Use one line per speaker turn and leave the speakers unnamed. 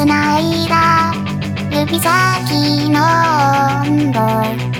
繋いだ指先の温度。